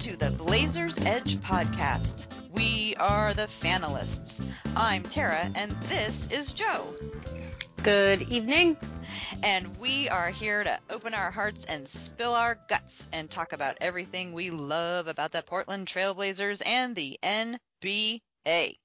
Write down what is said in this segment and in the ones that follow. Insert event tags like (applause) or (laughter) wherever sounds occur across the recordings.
to the Blazers Edge podcast. We are the Fanalists. I'm Tara, and this is Joe. Good evening. And we are here to open our hearts and spill our guts and talk about everything we love about the Portland Trailblazers and the NBA.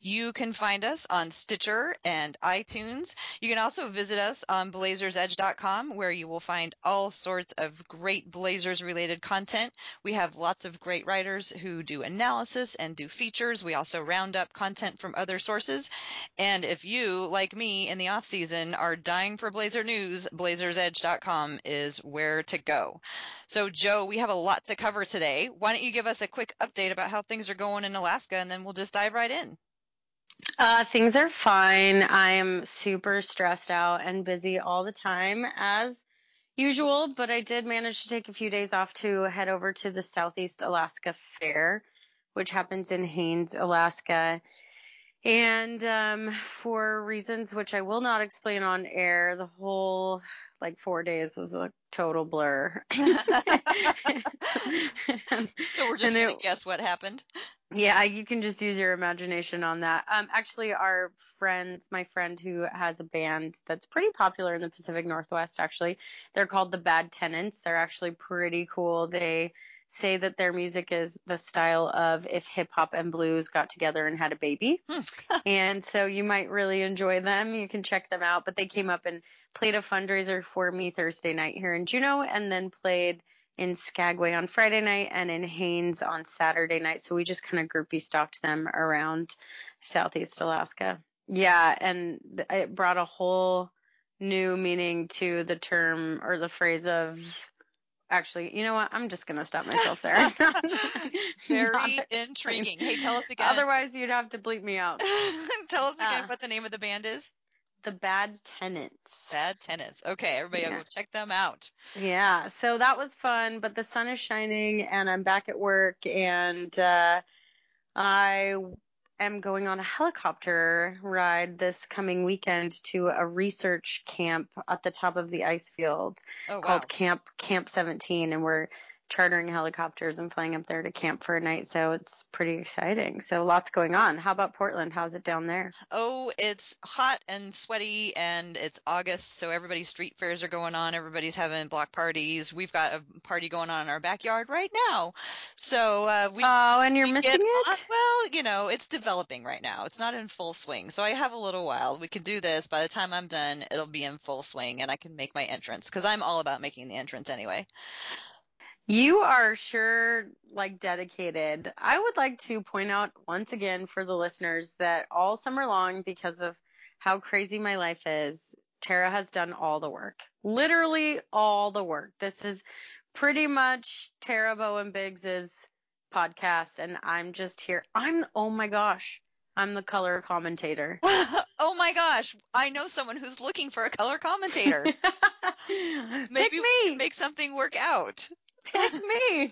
You can find us on Stitcher and iTunes. You can also visit us on blazersedge.com where you will find all sorts of great Blazers related content. We have lots of great writers who do analysis and do features. We also round up content from other sources. And if you, like me in the off season, are dying for Blazer news, blazersedge.com is where to go. So Joe, we have a lot to cover today. Why don't you give us a quick update about how things are going in Alaska and then we'll just dive right in. Uh, things are fine. I'm super stressed out and busy all the time as usual, but I did manage to take a few days off to head over to the Southeast Alaska Fair, which happens in Haines, Alaska. And um, for reasons which I will not explain on air, the whole like four days was a total blur. (laughs) so we're just going to guess what happened. Yeah, you can just use your imagination on that. Um, actually, our friends, my friend who has a band that's pretty popular in the Pacific Northwest, actually, they're called the Bad Tenants. They're actually pretty cool. They say that their music is the style of if hip hop and blues got together and had a baby. Hmm. (laughs) and so you might really enjoy them. You can check them out. But they came up and played a fundraiser for me Thursday night here in Juneau and then played in Skagway on Friday night and in Haines on Saturday night. So we just kind of groupie stalked them around Southeast Alaska. Yeah, and it brought a whole new meaning to the term or the phrase of actually, you know what? I'm just going to stop (laughs) myself there. (laughs) Very intriguing. Hey, tell us again. Otherwise, you'd have to bleep me out. (laughs) tell us again uh, what the name of the band is. The Bad Tenants. Bad Tenants. Okay, everybody yeah. go check them out. Yeah, so that was fun, but the sun is shining and I'm back at work and uh, I am going on a helicopter ride this coming weekend to a research camp at the top of the ice field oh, called wow. Camp Camp 17 and we're chartering helicopters and flying up there to camp for a night. So it's pretty exciting. So lots going on. How about Portland? How's it down there? Oh, it's hot and sweaty and it's August. So everybody's street fairs are going on. Everybody's having block parties. We've got a party going on in our backyard right now. So, uh, we, Oh, and you're missing it? On. Well, you know, it's developing right now. It's not in full swing. So I have a little while. We can do this. By the time I'm done, it'll be in full swing and I can make my entrance because I'm all about making the entrance anyway. You are sure like dedicated. I would like to point out once again for the listeners that all summer long, because of how crazy my life is, Tara has done all the work. Literally all the work. This is pretty much Tara Bowen Biggs's podcast and I'm just here. I'm, oh my gosh. I'm the color commentator. (laughs) oh my gosh, I know someone who's looking for a color commentator. (laughs) Maybe Pick me. make something work out (laughs) pick me.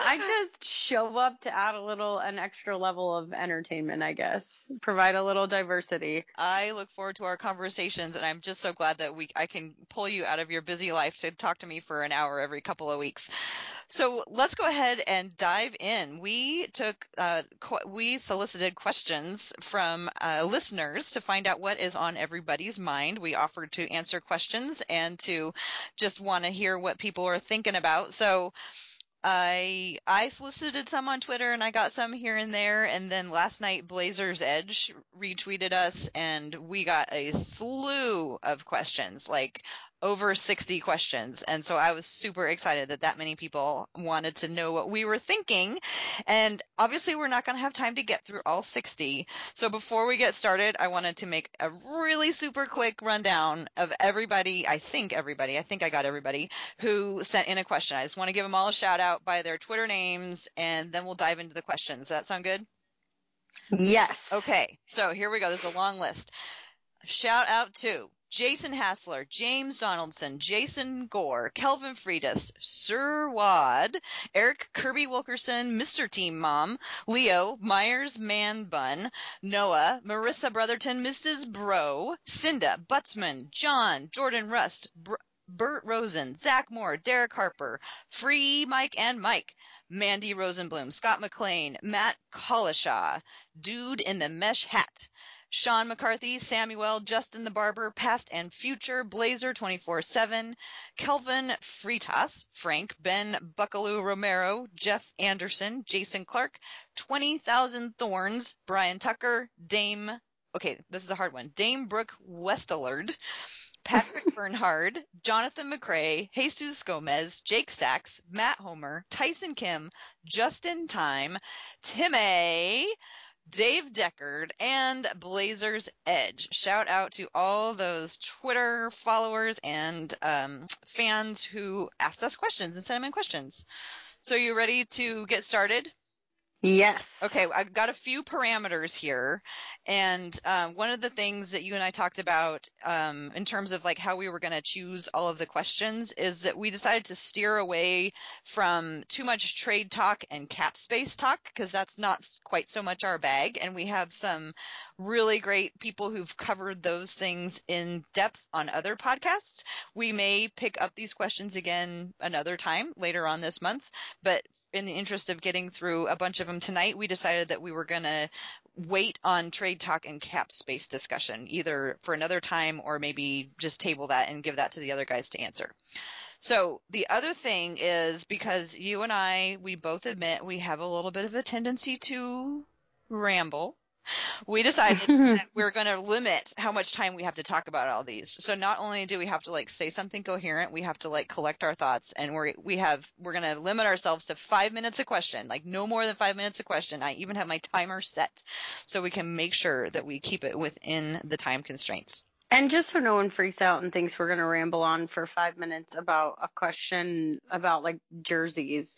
I just show up to add a little, an extra level of entertainment, I guess. Provide a little diversity. I look forward to our conversations, and I'm just so glad that we I can pull you out of your busy life to talk to me for an hour every couple of weeks. So let's go ahead and dive in. We took, uh, qu- we solicited questions from uh, listeners to find out what is on everybody's mind. We offered to answer questions and to just want to hear what people are thinking about. So I I solicited some on Twitter and I got some here and there and then last night Blazers Edge retweeted us and we got a slew of questions like over 60 questions. And so I was super excited that that many people wanted to know what we were thinking. And obviously we're not going to have time to get through all 60. So before we get started, I wanted to make a really super quick rundown of everybody, I think everybody, I think I got everybody who sent in a question. I just want to give them all a shout out by their Twitter names and then we'll dive into the questions. Does that sound good? Yes. Okay. So here we go. There's a long list. Shout out to Jason Hassler, James Donaldson, Jason Gore, Kelvin Friedis, Sir Wad, Eric Kirby Wilkerson, Mr. Team Mom, Leo, Meyers Man Bun, Noah, Marissa Brotherton, Mrs. Bro, Cinda, Butzman, John, Jordan Rust, Br- Bert Rosen, Zach Moore, Derek Harper, Free Mike and Mike, Mandy Rosenblum, Scott McLean, Matt Collishaw, Dude in the Mesh Hat, Sean McCarthy, Samuel, Justin the Barber, Past and Future, Blazer 24 7, Kelvin Freitas, Frank, Ben Buckaloo Romero, Jeff Anderson, Jason Clark, 20,000 Thorns, Brian Tucker, Dame, okay, this is a hard one, Dame Brooke Westelard, Patrick (laughs) Bernhard, Jonathan McCrae, Jesus Gomez, Jake Sachs, Matt Homer, Tyson Kim, Justin Time, Tim A., Dave Deckard, and Blazers Edge. Shout out to all those Twitter followers and um, fans who asked us questions and sent them in questions. So, you ready to get started? Yes. Okay, I've got a few parameters here, and um, one of the things that you and I talked about um, in terms of like how we were going to choose all of the questions is that we decided to steer away from too much trade talk and cap space talk because that's not quite so much our bag, and we have some really great people who've covered those things in depth on other podcasts. We may pick up these questions again another time later on this month, but in the interest of getting through a bunch of them tonight, we decided that we were going to wait on trade talk and cap space discussion, either for another time or maybe just table that and give that to the other guys to answer. So the other thing is because you and I, we both admit we have a little bit of a tendency to ramble we decided that (laughs) we're going to limit how much time we have to talk about all these. So not only do we have to like say something coherent, we have to like collect our thoughts, and we're we have we're going to limit ourselves to five minutes a question, like no more than five minutes a question. I even have my timer set, so we can make sure that we keep it within the time constraints. And just so no one freaks out and thinks we're going to ramble on for five minutes about a question about like jerseys,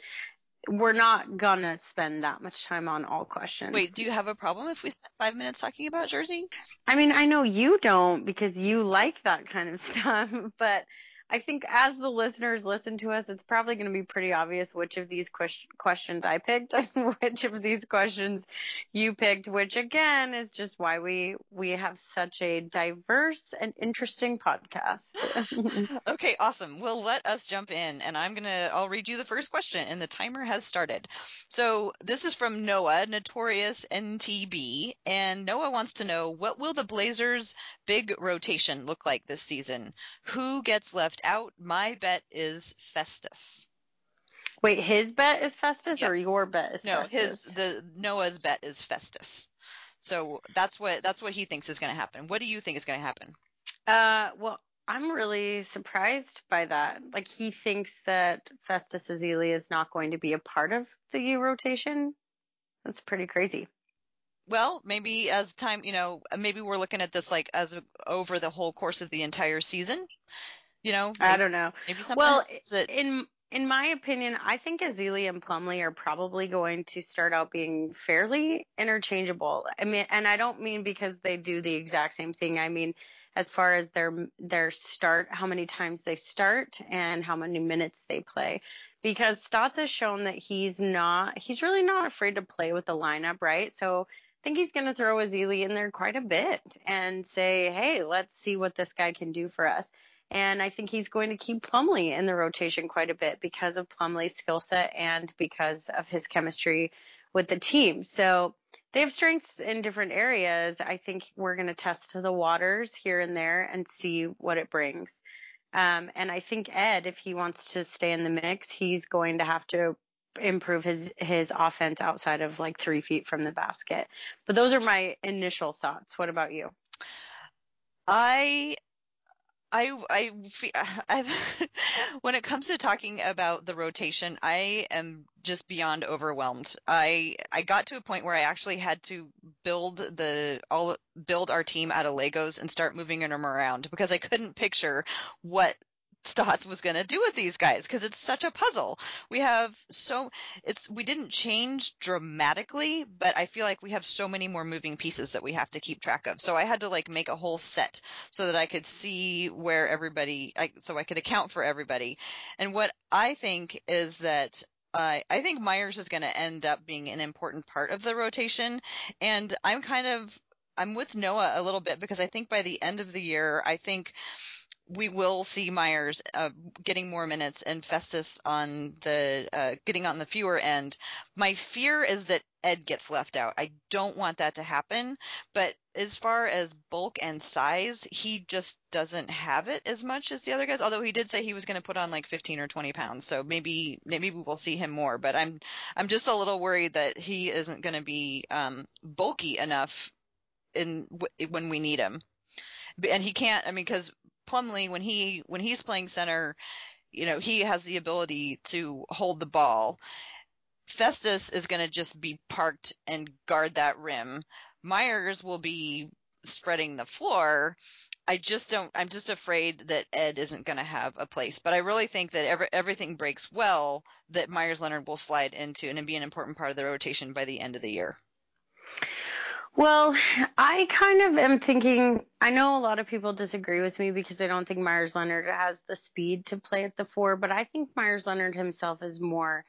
we're not gonna spend that much time on all questions. Wait, do you have a problem if we spend five minutes talking about jerseys? I mean, I know you don't because you like that kind of (laughs) stuff, but I think as the listeners listen to us, it's probably going to be pretty obvious which of these que- questions I picked and (laughs) which of these questions you picked, which again is just why we we have such a diverse and interesting podcast. (laughs) okay, awesome. Well, let us jump in and I'm going to I'll read you the first question and the timer has started. So, this is from Noah, Notorious NTB, and Noah wants to know what will the Blazers big rotation look like this season? Who gets left out. My bet is Festus. Wait, his bet is Festus, yes. or your bet is no, Festus? his the Noah's bet is Festus. So that's what that's what he thinks is going to happen. What do you think is going to happen? Uh, well, I'm really surprised by that. Like he thinks that Festus Ezeli is not going to be a part of the U rotation. That's pretty crazy. Well, maybe as time, you know, maybe we're looking at this like as over the whole course of the entire season. You know, maybe, I don't know. Maybe something. Well, that... in in my opinion, I think Ezeli and Plumlee are probably going to start out being fairly interchangeable. I mean, and I don't mean because they do the exact same thing. I mean, as far as their their start, how many times they start and how many minutes they play. Because Stotts has shown that he's not he's really not afraid to play with the lineup, right? So I think he's going to throw Ezeli in there quite a bit and say, "Hey, let's see what this guy can do for us." And I think he's going to keep Plumlee in the rotation quite a bit because of Plumlee's skill set and because of his chemistry with the team. So they have strengths in different areas. I think we're going to test the waters here and there and see what it brings. Um, and I think Ed, if he wants to stay in the mix, he's going to have to improve his his offense outside of like three feet from the basket. But those are my initial thoughts. What about you? I I I (laughs) I've (laughs) when it comes to talking about the rotation, I am just beyond overwhelmed. I I got to a point where I actually had to build the all build our team out of Legos and start moving them around because I couldn't picture what Stotts was going to do with these guys because it's such a puzzle. We have so it's we didn't change dramatically, but I feel like we have so many more moving pieces that we have to keep track of. So I had to like make a whole set so that I could see where everybody I, so I could account for everybody. And what I think is that uh, I think Meyers is going to end up being an important part of the rotation, and I'm kind of I'm with Noah a little bit because I think by the end of the year, I think we will see Meyers uh, getting more minutes and Festus on the uh, getting on the fewer end. My fear is that Ed gets left out. I don't want that to happen, but as far as bulk and size, he just doesn't have it as much as the other guys. Although he did say he was going to put on like 15 or 20 pounds, so maybe maybe we will see him more. But I'm I'm just a little worried that he isn't going to be um, bulky enough in when we need him and he can't. I mean, because Plumlee when he when he's playing center, you know, he has the ability to hold the ball. Festus is going to just be parked and guard that rim. Meyers will be spreading the floor. I just don't. I'm just afraid that Ed isn't going to have a place. But I really think that every, everything breaks well. That Meyers Leonard will slide into and be an important part of the rotation by the end of the year. Well, I kind of am thinking. I know a lot of people disagree with me because they don't think Meyers Leonard has the speed to play at the four, but I think Meyers Leonard himself is more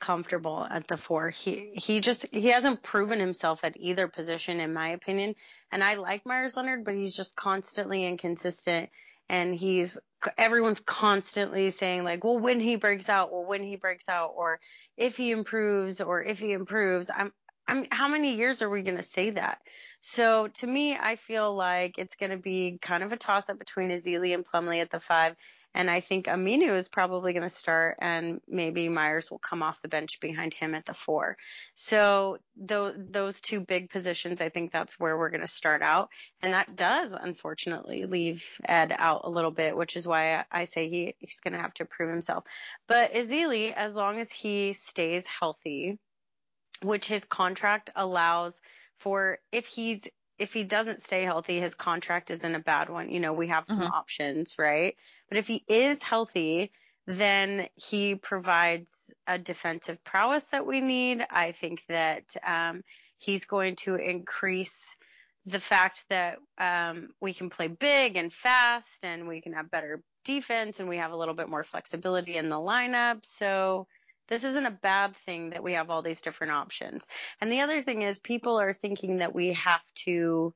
comfortable at the four. He he just he hasn't proven himself at either position in my opinion. And I like Meyers Leonard, but he's just constantly inconsistent and he's everyone's constantly saying like, well, when he breaks out, well, when he breaks out, or if he improves, or if he improves. I'm I mean, how many years are we going to say that? So to me, I feel like it's going to be kind of a toss up between Ezeli and Plumlee at the five. And I think Aminu is probably going to start and maybe Meyers will come off the bench behind him at the four. So th- those two big positions, I think that's where we're going to start out. And that does unfortunately leave Ed out a little bit, which is why I, say he, he's going to have to prove himself. But Ezeli, as long as he stays healthy, which his contract allows for if he's if he doesn't stay healthy, his contract isn't a bad one. You know, we have some mm-hmm. options, right? But if he is healthy, then he provides a defensive prowess that we need. I think that um, he's going to increase the fact that um, we can play big and fast and we can have better defense and we have a little bit more flexibility in the lineup. So this isn't a bad thing that we have all these different options. And the other thing is people are thinking that we have to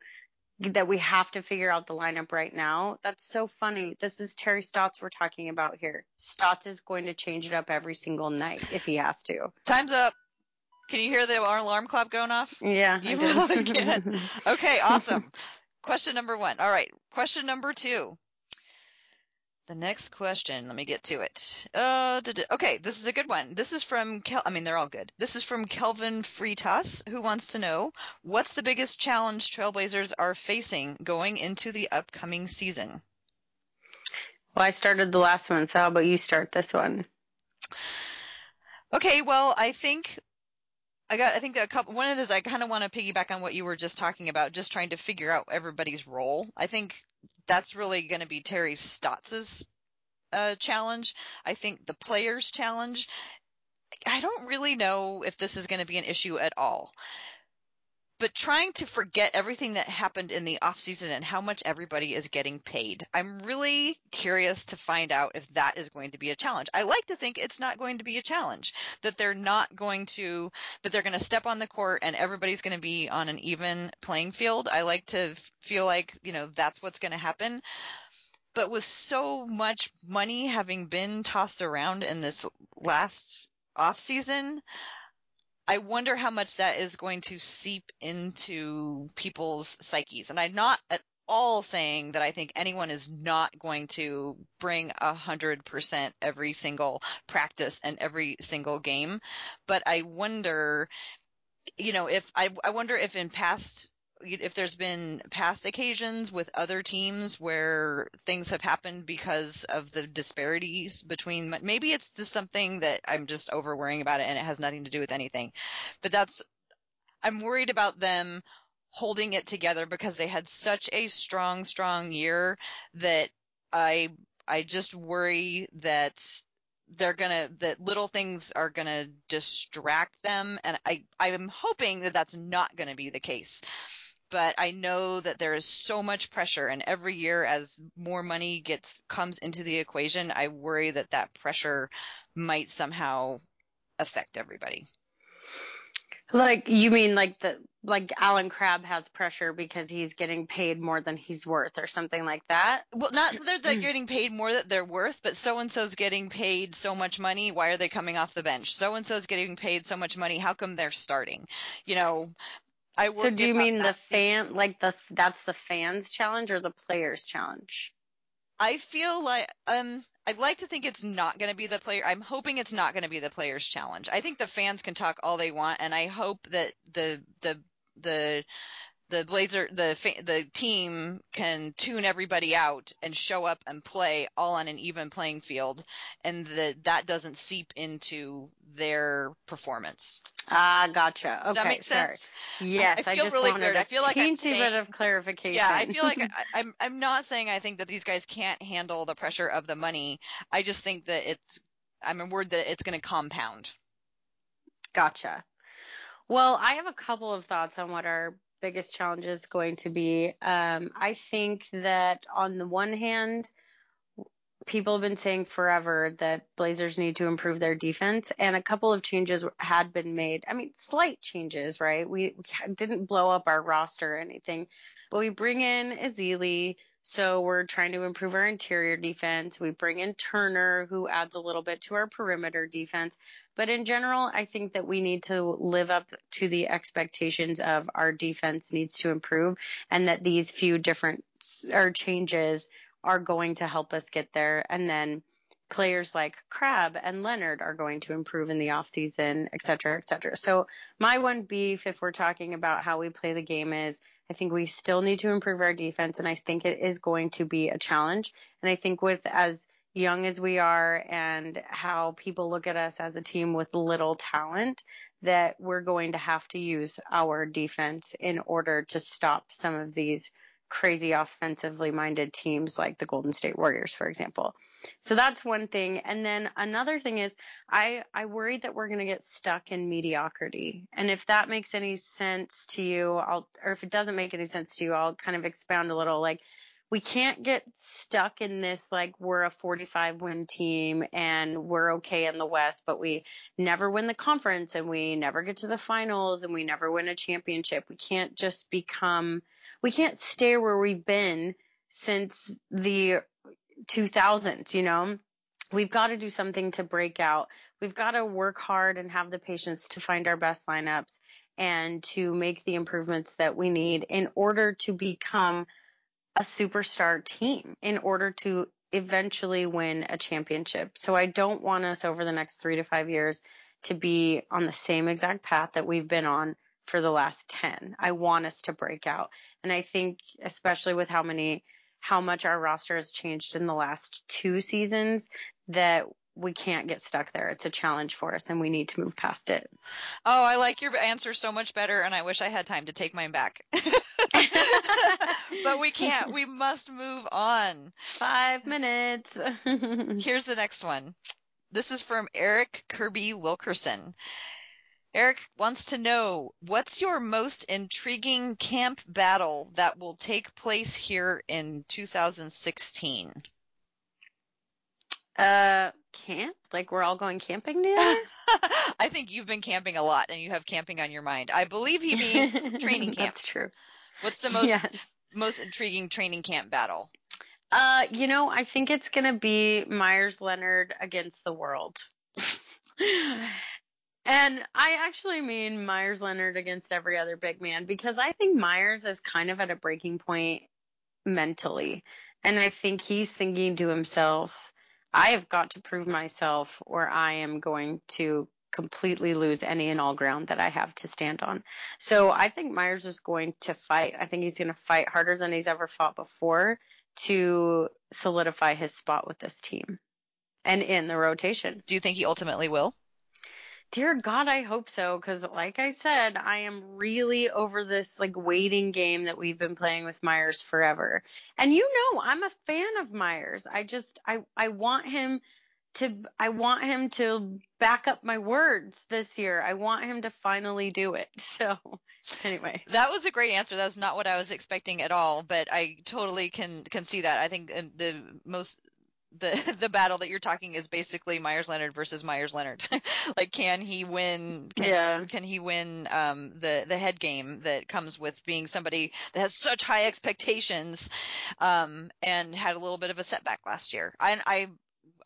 that we have to figure out the lineup right now. That's so funny. This is Terry Stotts we're talking about here. Stotts is going to change it up every single night if he has to. Time's up. Can you hear the alarm clock going off? Yeah, you probably can. (laughs) Okay, awesome. Question number one. All right. Question number two. The next question, let me get to it. Uh, okay, this is a good one. This is from Kel- I mean, they're all good. This is from Kelvin Freitas, who wants to know what's the biggest challenge Trailblazers are facing going into the upcoming season. Well, I started the last one, so how about you start this one? Okay, well, I think I got. I think a couple. One of those. I kind of want to piggyback on what you were just talking about, just trying to figure out everybody's role. I think that's really going to be Terry Stotts's uh, challenge. I think the players' challenge. I don't really know if this is going to be an issue at all. But trying to forget everything that happened in the off season and how much everybody is getting paid. I'm really curious to find out if that is going to be a challenge. I like to think it's not going to be a challenge, that they're not going to, that they're going to step on the court and everybody's going to be on an even playing field. I like to feel like, you know, that's what's going to happen. But with so much money having been tossed around in this last off season, I wonder how much that is going to seep into people's psyches. And I'm not at all saying that I think anyone is not going to bring a hundred percent every single practice and every single game. But I wonder, you know, if I, I wonder if in past if there's been past occasions with other teams where things have happened because of the disparities between maybe it's just something that I'm just over worrying about it and it has nothing to do with anything. But that's I'm worried about them holding it together because they had such a strong strong year that I I just worry that they're gonna that little things are gonna distract them and i i'm hoping that that's not gonna be the case but I know that there is so much pressure and every year as more money gets comes into the equation, I worry that that pressure might somehow affect everybody. Like you mean like the like Allen Crabbe has pressure because he's getting paid more than he's worth or something like that? Well, not that they're (clears throat) getting paid more that they're worth, but so and so's getting paid so much money. Why are they coming off the bench? So and so's getting paid so much money. How come they're starting? You know, I So do you mean the fan like the that's the fans challenge or the players challenge? I feel like um I'd like to think it's not going to be the player. I'm hoping it's not going to be the players challenge. I think the fans can talk all they want, and I hope that the the the the Blazer the fa- the team can tune everybody out and show up and play all on an even playing field, and that that doesn't seep into their performance. Ah, gotcha. Does that Okay, make sense? sorry. Yes, I I, feel just really weird. I feel like I'm teensy bit of clarification. Yeah, I feel like (laughs) I, I'm I'm not saying I think that these guys can't handle the pressure of the money. I just think that it's I'm worried that it's going to compound. Gotcha. Well, I have a couple of thoughts on what our biggest challenge is going to be. Um, I think that on the one hand, people have been saying forever that Blazers need to improve their defense, and a couple of changes had been made. I mean, slight changes, right? We, we didn't blow up our roster or anything, but we bring in Ezeli. So we're trying to improve our interior defense. We bring in Turner, who adds a little bit to our perimeter defense. But in general, I think that we need to live up to the expectations of our defense needs to improve and that these few different or changes are going to help us get there. And then players like Crabbe and Leonard are going to improve in the offseason, et cetera, et cetera. So my one beef, if we're talking about how we play the game is I think we still need to improve our defense and I think it is going to be a challenge. And I think with as young as we are and how people look at us as a team with little talent, that we're going to have to use our defense in order to stop some of these crazy offensively minded teams like the Golden State Warriors, for example. So that's one thing. And then another thing is I, I worry that we're going to get stuck in mediocrity. And if that makes any sense to you, I'll, or if it doesn't make any sense to you, I'll kind of expound a little. Like, we can't get stuck in this like we're a 45 win team and we're okay in the West, but we never win the conference and we never get to the finals and we never win a championship. We can't just become, we can't stay where we've been since the 2000s, you know? We've got to do something to break out. We've got to work hard and have the patience to find our best lineups and to make the improvements that we need in order to become a superstar team in order to eventually win a championship. So I don't want us over the next three to five years to be on the same exact path that we've been on for the last 10. I want us to break out. And I think, especially with how many, how much our roster has changed in the last two seasons, that we can't get stuck there. It's a challenge for us and we need to move past it. Oh, I like your answer so much better, and I wish I had time to take mine back. (laughs) but we can't. We must move on. Five minutes. (laughs) Here's the next one. This is from Eric Kirby Wilkerson. Eric wants to know what's your most intriguing camp battle that will take place here in 2016? Uh, camp? Like we're all going camping together? (laughs) I think you've been camping a lot and you have camping on your mind. I believe he means (laughs) training camp. That's true. What's the most Yes. most intriguing training camp battle? Uh, you know, I think it's gonna be Meyers Leonard against the world. (laughs) and I actually mean Meyers Leonard against every other big man because I think Meyers is kind of at a breaking point mentally. And I think he's thinking to himself, I have got to prove myself or I am going to completely lose any and all ground that I have to stand on. So I think Meyers is going to fight. I think he's going to fight harder than he's ever fought before to solidify his spot with this team and in the rotation. Do you think he ultimately will? Dear God, I hope so. Because, like I said, I am really over this like waiting game that we've been playing with Meyers forever. And you know, I'm a fan of Meyers. I just, I, I want him to, I want him to back up my words this year. I want him to finally do it. (laughs) So, anyway, That was a great answer. That was not what I was expecting at all, but I totally can can see that. I think uh, the most the (laughs) the battle that you're talking is basically Meyers Leonard versus Meyers Leonard. (laughs) like, can he win? Can, Yeah. Can he win um, the the head game that comes with being somebody that has such high expectations, um, and had a little bit of a setback last year? I I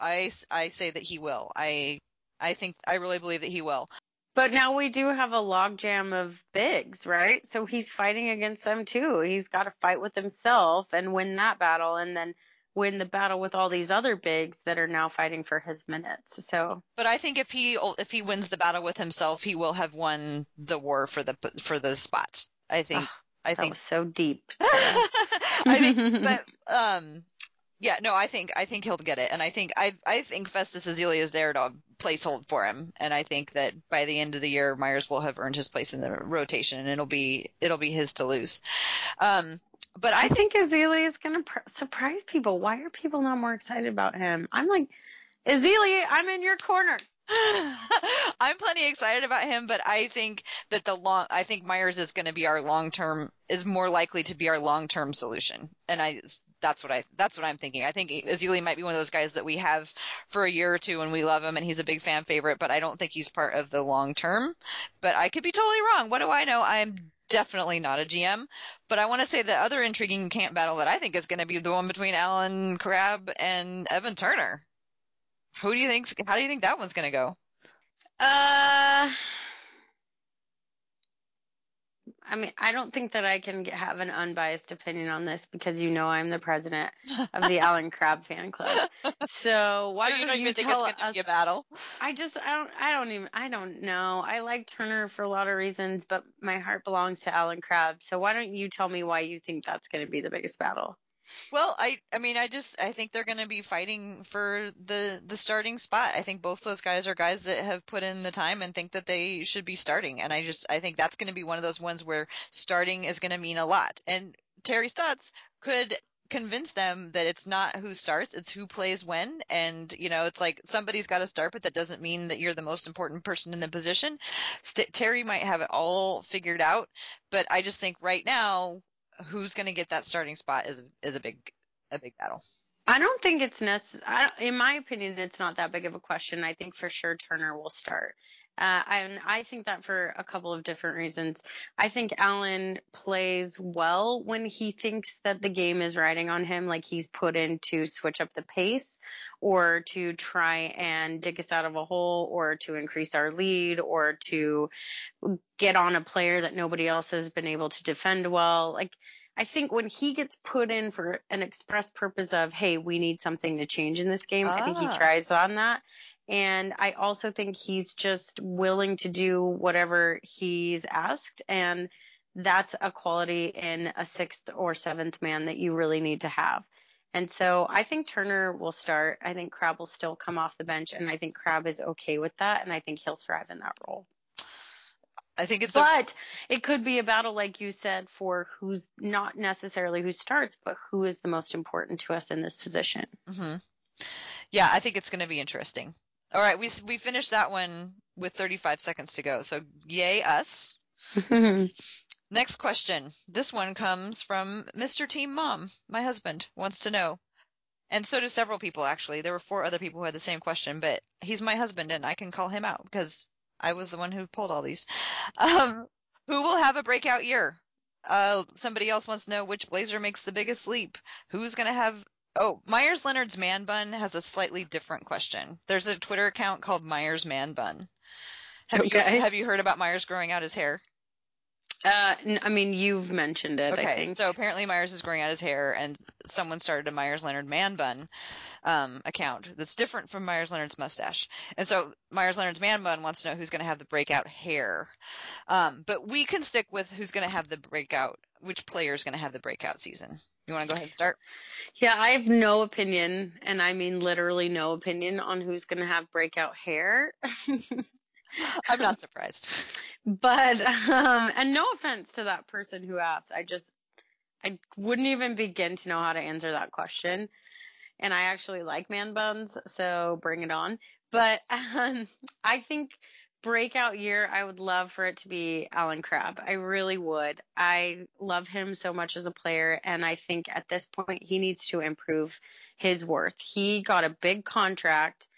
I, I say that he will. I I think I really believe that he will. But now we do have a logjam of bigs, right? So he's fighting against them too. He's got to fight with himself and win that battle and then win the battle with all these other bigs that are now fighting for his minutes. So, But I think if he if he wins the battle with himself, he will have won the war for the for the spot. I think. I that think. was so deep. (laughs) I think. But um, yeah, no, I think I think he'll get it, and I think I I think Festus Ezeli is there to placehold for him, and I think that by the end of the year, Meyers will have earned his place in the rotation, and it'll be it'll be his to lose. Um, but I think Ezeli is going to pr- surprise people. Why are people not more excited about him? I'm like, Ezeli, I'm in your corner. (laughs) I'm plenty excited about him, but I think that the long, I think Meyers is going to be our long term, is more likely to be our long term solution. And I, that's what I, that's what I'm thinking. I think Ezeli might be one of those guys that we have for a year or two and we love him and he's a big fan favorite, but I don't think he's part of the long term. But I could be totally wrong. What do I know? I'm definitely not a GM, but I want to say the other intriguing camp battle that I think is going to be the one between Allen Crabbe and Evan Turner. Who do you think? How do you think that one's going to go? Uh, I mean, I don't think that I can get, have an unbiased opinion on this because you know I'm the president of the Allen Crabbe fan club. So (laughs) why don't you don't you even think tell it's going to be a battle? I just I don't I don't even I don't know. I like Turner for a lot of reasons, but my heart belongs to Allen Crabbe. So why don't you tell me why you think that's going to be the biggest battle? Well, I I mean, I just I think they're going to be fighting for the the starting spot. I think both those guys are guys that have put in the time and think that they should be starting. And I just I think that's going to be one of those ones where starting is going to mean a lot. And Terry Stotts could convince them that it's not who starts, it's who plays when. And, you know, it's like somebody's got to start, but that doesn't mean that you're the most important person in the position. St- Terry might have it all figured out, but I just think right now, who's going to get that starting spot is is a big a big battle. I don't think it's necessary. In my opinion, it's not that big of a question. I think for sure Turner will start. Uh, and I think that for a couple of different reasons. I think Allen plays well when he thinks that the game is riding on him, like he's put in to switch up the pace or to try and dig us out of a hole or to increase our lead or to get on a player that nobody else has been able to defend well. Like, I think when he gets put in for an express purpose of, hey, we need something to change in this game, I think he Ah. thrives on that. And I also think he's just willing to do whatever he's asked. And that's a quality in a sixth or seventh man that you really need to have. And so I think Turner will start. I think Crabbe will still come off the bench. And I think Crabbe is okay with that. And I think he'll thrive in that role. I think it's a, But it could be a battle, like you said, for who's not necessarily who starts, but who is the most important to us in this position. mhm. yeah. I think it's going to be interesting. All right, we we finished that one with 35 seconds to go. So yay us. (laughs) Next question. This one comes from Mr. Team Mom. My husband wants to know. And so do several people, actually. There were four other people who had the same question, but he's my husband and I can call him out because I was the one who pulled all these. Um, who will have a breakout year? Uh, somebody else wants to know which Blazer makes the biggest leap. Who's going to have. Oh, Meyers Leonard's Man Bun has a slightly different question. There's a Twitter account called Meyers Man Bun. Have Okay. you have you heard about Meyers growing out his hair? Uh, n- I mean, you've mentioned it, I Okay, think. so apparently Meyers is growing out his hair, and someone started a Meyers Leonard man bun um, account that's different from Meyers Leonard's mustache. And so Meyers Leonard's man bun wants to know who's going to have the breakout hair. Um, but we can stick with who's going to have the breakout, which player is going to have the breakout season. You want to go ahead and start? Yeah, I have no opinion, and I mean literally no opinion on who's going to have breakout hair. (laughs) I'm not surprised. But um and no offense to that person who asked. I just I wouldn't even begin to know how to answer that question. And I actually like man buns, so bring it on. But (laughs) um I think breakout year, I would love for it to be Allen Crabbe. I really would. I love him so much as a player, and I think at this point he needs to improve his worth. He got a big contract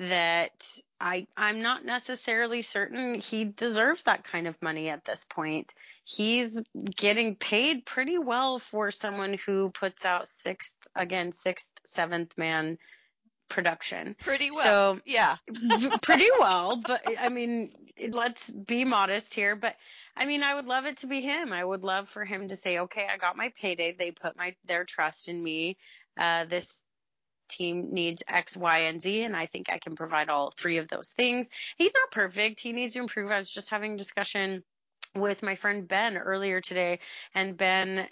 that I I'm not necessarily certain he deserves that kind of money at this point. He's getting paid pretty well for someone who puts out sixth again sixth seventh man production. Pretty well. So yeah. pretty well, but I mean, let's be modest here. But I mean, I would love it to be him. I would love for him to say, "Okay, I got my payday. They put my their trust in me. Uh, this team needs X, Y, and Z, and I think I can provide all three of those things." He's not perfect. He needs to improve. I was just having a discussion with my friend Ben earlier today, and Ben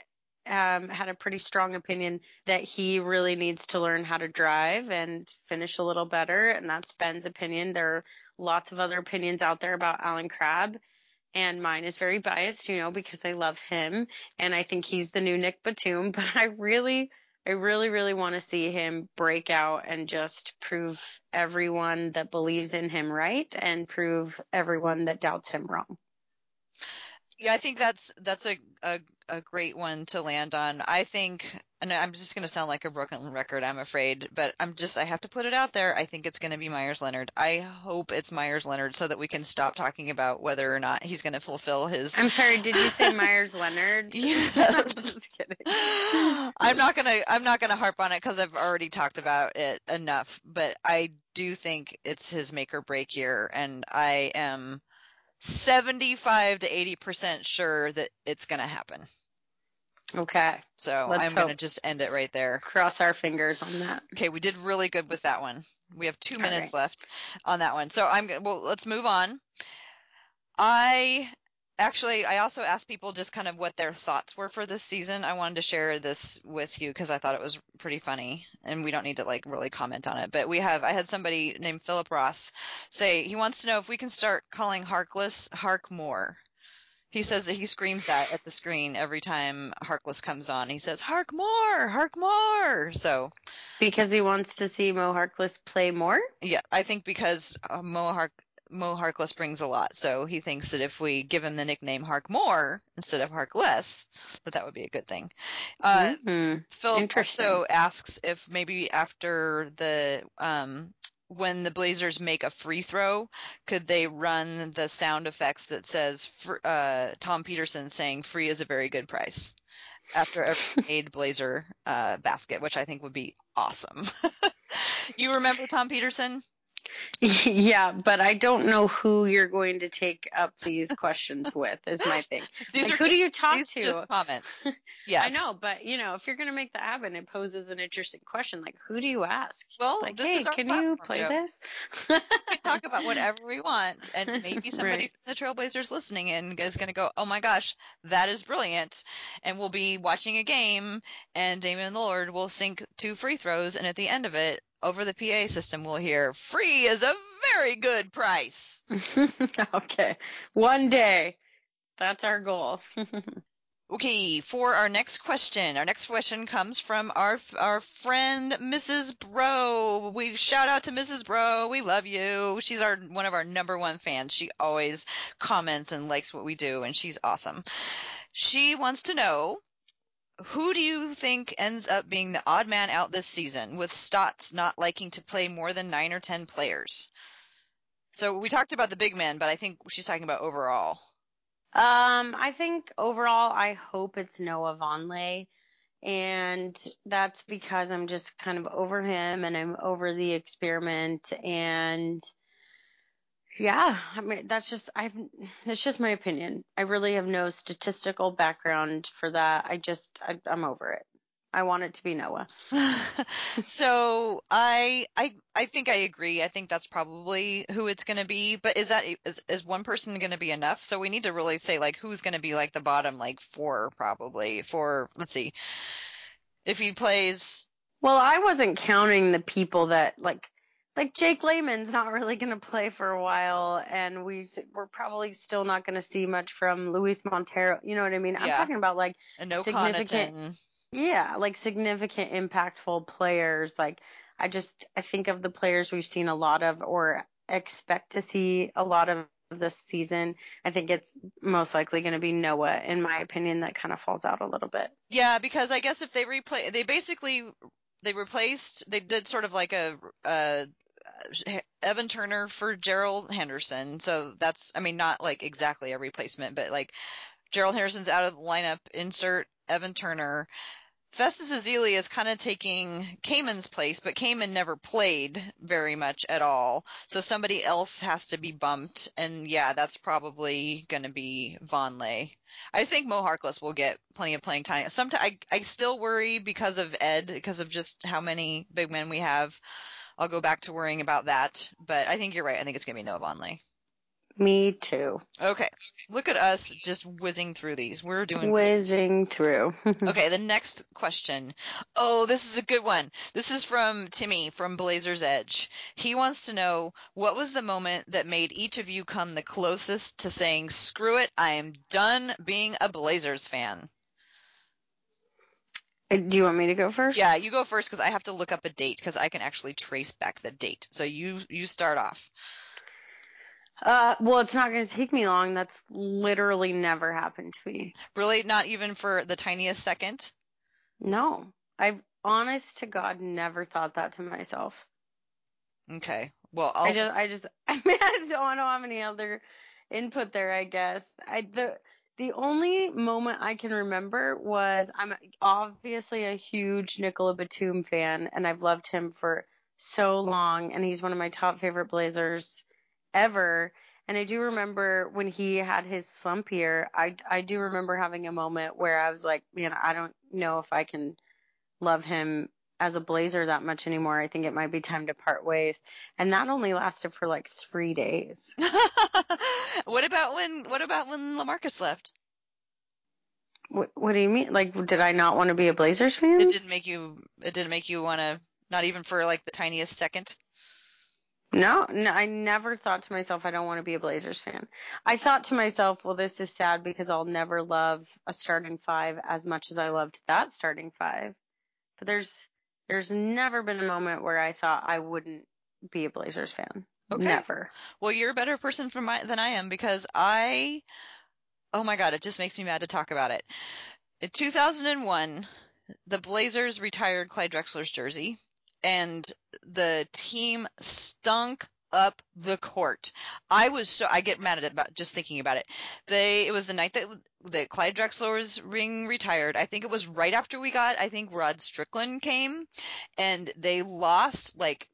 um, had a pretty strong opinion that he really needs to learn how to drive and finish a little better. And that's Ben's opinion. There are lots of other opinions out there about Allen Crabbe. And mine is very biased, you know, because I love him and I think he's the new Nick Batum. (laughs) But I really, I really, really want to see him break out and just prove everyone that believes in him right and prove everyone that doubts him wrong. Yeah, I think that's that's a, a a great one to land on. I think, and I'm just going to sound like a broken record, I'm afraid, but I'm just I have to put it out there. I think it's going to be Meyers Leonard. I hope it's Meyers Leonard so that we can stop talking about whether or not he's going to fulfill his. I'm sorry, did you say (laughs) Meyers Leonard? (laughs) I'm just kidding. (laughs) I'm not gonna I'm not gonna harp on it because I've already talked about it enough, but I do think it's his make or break year, and I am 75 to 80% sure that it's going to happen. Okay. So Let's I'm going to just end it right there. Cross our fingers on that. Okay, we did really good with that one. We have two minutes right. left on that one. So I'm well. Let's move on. I actually I also asked people just kind of what their thoughts were for this season. I wanted to share this with you because I thought it was pretty funny, and we don't need to like really comment on it. But we have I had somebody named Philip Ross say he wants to know if we can start calling Harkless Hark more. He says that he screams that at the screen every time Harkless comes on. He says, "Hark more, hark more." So Because he wants to see Mo Harkless play more? Yeah, I think because uh, Mo, Hark, Mo Harkless brings a lot, so he thinks that if we give him the nickname Hark More instead of Hark Less, that that would be a good thing. Uh, Mhm. Philip Interesting. also asks if maybe after the um, when the Blazers make a free throw, could they run the sound effects that says fr- uh, Tom Peterson saying "free is a very good price" after every (laughs) made Blazer uh, basket, which I think would be awesome. (laughs) you remember Tom Peterson? (laughs) yeah, but I don't know who you're going to take up these questions with, is my thing. (laughs) These Like, are who just, do you talk to? just comments. (laughs) Yes. I know, but you know, if you're going to make that happen, it poses an interesting question. Like, who do you ask? Well, like, this hey, can you play Joe. this? We can talk about whatever we want, and maybe somebody Right. from the Trailblazers listening in is going to go, "Oh my gosh, that is brilliant!" And we'll be watching a game, and Damian Lillard will sink two free throws, and at the end of it, over the PA system, we'll hear, "Free is a very good price." (laughs) okay. One day. That's our goal. (laughs) Okay, for our next question, our next question comes from our our friend Mrs. Bro. We shout out to Mrs. Bro. We love you. She's our one of our number one fans. She always comments and likes what we do, and she's awesome. She wants to know who do you think ends up being the odd man out this season, with Stotts not liking to play more than nine or ten players. So we talked about the big men, but I think she's talking about overall. Um, I think overall, I hope it's Noah Vonleh. And that's because I'm just kind of over him and I'm over the experiment. And yeah, I mean, that's just, I've, it's just my opinion. I really have no statistical background for that. I just, I, I'm over it. I want it to be Noah. (laughs) so I I I think I agree. I think that's probably who it's going to be. But is that is is one person going to be enough? So we need to really say like who's going to be like the bottom like four probably for let's see if he plays. Well, I wasn't counting the people that like like Jake Layman's not really going to play for a while, and we we're probably still not going to see much from Luis Montero. You know what I mean? I'm talking about like no Significant- Connaughton. yeah, like significant, impactful players. Like I just I think of the players we've seen a lot of or expect to see a lot of of this season. I think it's most likely going to be Noah, in my opinion, that kind of falls out a little bit. Yeah, because I guess if they replay, they basically they replaced, they did sort of like a, a Evan Turner for Gerald Henderson. So that's, I mean, not like exactly a replacement, but like Gerald Henderson's out of the lineup. Insert Evan Turner. Festus Ezeli is kind of taking Kaman's place, but Kaman never played very much at all. So somebody else has to be bumped. And yeah, that's probably going to be Vonleh. I think Mo Harkless will get plenty of playing time. Sometimes I, I still worry because of Ed, because of just how many big men we have. I'll go back to worrying about that. But I think you're right. I think it's going to be Noah Vonleh. Me too. Okay. Look at us just whizzing through these. We're doing whizzing through. (laughs) okay, the next question. Oh, this is a good one. This is from Timmy from Blazers Edge. He wants to know what was the moment that made each of you come the closest to saying, "Screw it, I am done being a Blazers fan." Uh, do you want me to go first? Yeah, you go first because I have to look up a date because I can actually trace back the date. So you you start off. Uh, well, it's not going to take me long. That's literally never happened to me. Really, not even for the tiniest second. No, I've honest to God never thought that to myself. Okay, well, I'll... I just, I just, (laughs) I mean, I don't know how many other input there. I guess I the the only moment I can remember was I'm obviously a huge Nicola Batum fan, and I've loved him for so long, and he's one of my top favorite Blazers ever. And I do remember when he had his slump year, I, I do remember having a moment where I was like, man, I don't know if I can love him as a Blazer that much anymore. I think it might be time to part ways. And that only lasted for like three days. (laughs) what about when, what about when Lamarcus left? What, what do you mean? Like, did I not want to be a Blazers fan? It didn't make you, it didn't make you want to, not even for like the tiniest second? No, no, I never thought to myself, I don't want to be a Blazers fan. I thought to myself, well, this is sad because I'll never love a starting five as much as I loved that starting five. But there's, there's never been a moment where I thought I wouldn't be a Blazers fan. Okay. Never. Well, you're a better person my, than I am because I, oh my God, it just makes me mad to talk about it. In 2001, the Blazers retired Clyde Drexler's jersey and the team stunk up the court. I was so I get mad at it about just thinking about it. They it was the night that that Clyde Drexler's ring retired. I think it was right after we got I think Rod Strickland came and they lost like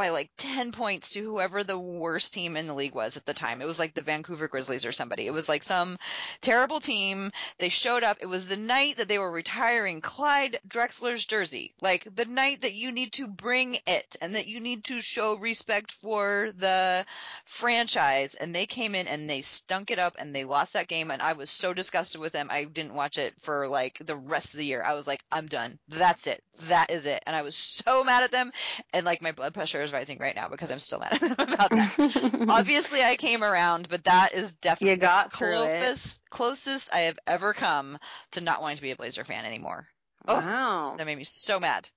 by like 10 points to whoever the worst team in the league was at the time. It was like the Vancouver Grizzlies or somebody. It was like some terrible team. They showed up. It was the night that they were retiring Clyde Drexler's jersey. Like the night that you need to bring it and that you need to show respect for the franchise. And they came in and they stunk it up and they lost that game. And I was so disgusted with them. I didn't watch it for like the rest of the year. I was like, I'm done. That's it. That is it. And I was so mad at them. And like my blood pressure is is rising right now because I'm still mad (laughs) about that. (laughs) Obviously, I came around, but that is definitely you got the closest, closest I have ever come to not wanting to be a Blazer fan anymore. Oh, wow. That made me so mad.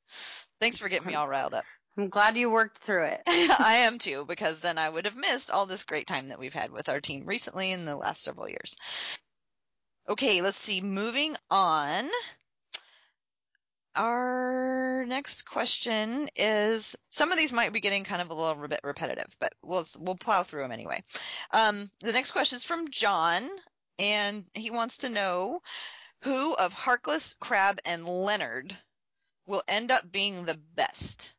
Thanks for getting me all riled up. I'm glad you worked through it. (laughs) I am too, because then I would have missed all this great time that we've had with our team recently in the last several years. Okay, let's see. Moving on. Our next question is some of these might be getting kind of a little bit repetitive, but we'll we'll plow through them anyway. Um, the next question is from John, and he wants to know who of Harkless, Crabbe, and Leonard will end up being the best.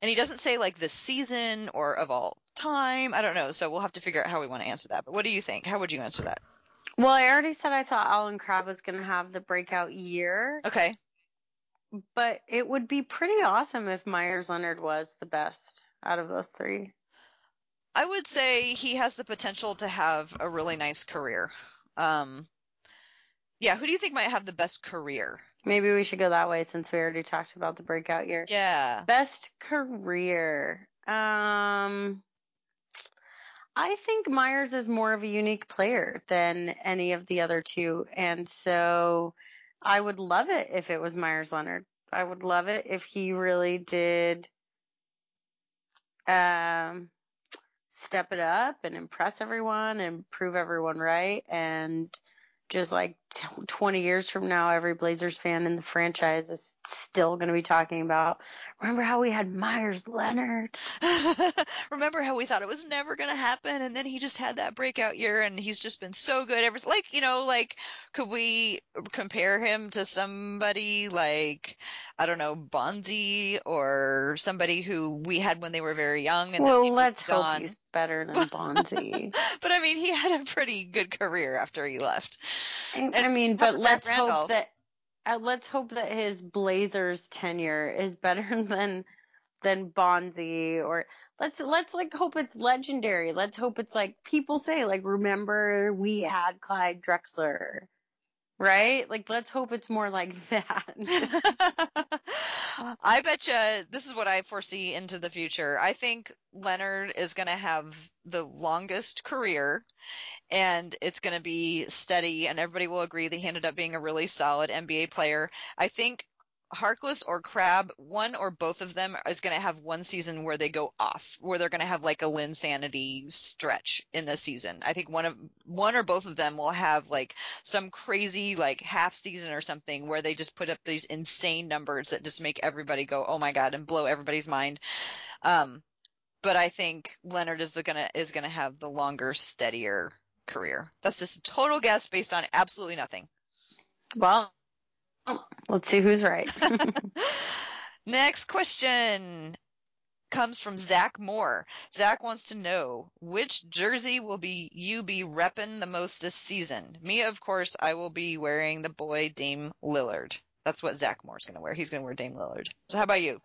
And he doesn't say like this season or of all time. I don't know. So we'll have to figure out how we want to answer that. But what do you think? How would you answer that? Well, I already said I thought Allen Crabbe was going to have the breakout year. Okay but it would be pretty awesome if Meyers Leonard was the best out of those three. I would say he has the potential to have a really nice career. Um, yeah, who do you think might have the best career? Maybe we should go that way since we already talked about the breakout year. Yeah. Best career. Um, I think Meyers is more of a unique player than any of the other two. And so I would love it if it was Meyers Leonard. I would love it if he really did um, step it up and impress everyone and prove everyone right. And just like t- 20 years from now, every Blazers fan in the franchise is still going to be talking about, remember how we had Meyers Leonard? (laughs) remember how we thought it was never going to happen and then he just had that breakout year and he's just been so good ever like you know like could we compare him to somebody like i don't know bonzi or somebody who we had when they were very young and well let's hope on. he's better than (laughs) bonzi but i mean he had a pretty good career after he left i, I mean but let's hope that uh, let's hope that his blazers tenure is better (laughs) than than Bonzi or let's let's like hope it's legendary. Let's hope it's like people say like remember we had Clyde Drexler. Right? Like let's hope it's more like (laughs) that. (laughs) I bet you this is what I foresee into the future. I think Leonard is going to have the longest career and it's going to be steady and everybody will agree that he ended up being a really solid NBA player. I think Harkless or Crabbe, one or both of them is going to have one season where they go off, where they're going to have like a Linsanity stretch in the season. I think one of one or both of them will have like some crazy like half season or something where they just put up these insane numbers that just make everybody go, "Oh my god," and blow everybody's mind. Um, but I think Leonard is gonna is gonna have the longer, steadier career. That's just a total guess based on absolutely nothing. Well, Let's see who's right. (laughs) (laughs) Next question comes from Zach Moore. Zach wants to know which jersey will be you be repping the most this season. Me, of course, I will be wearing the boy Dame Lillard. That's what Zach Moore's going to wear. He's going to wear Dame Lillard. So how about you?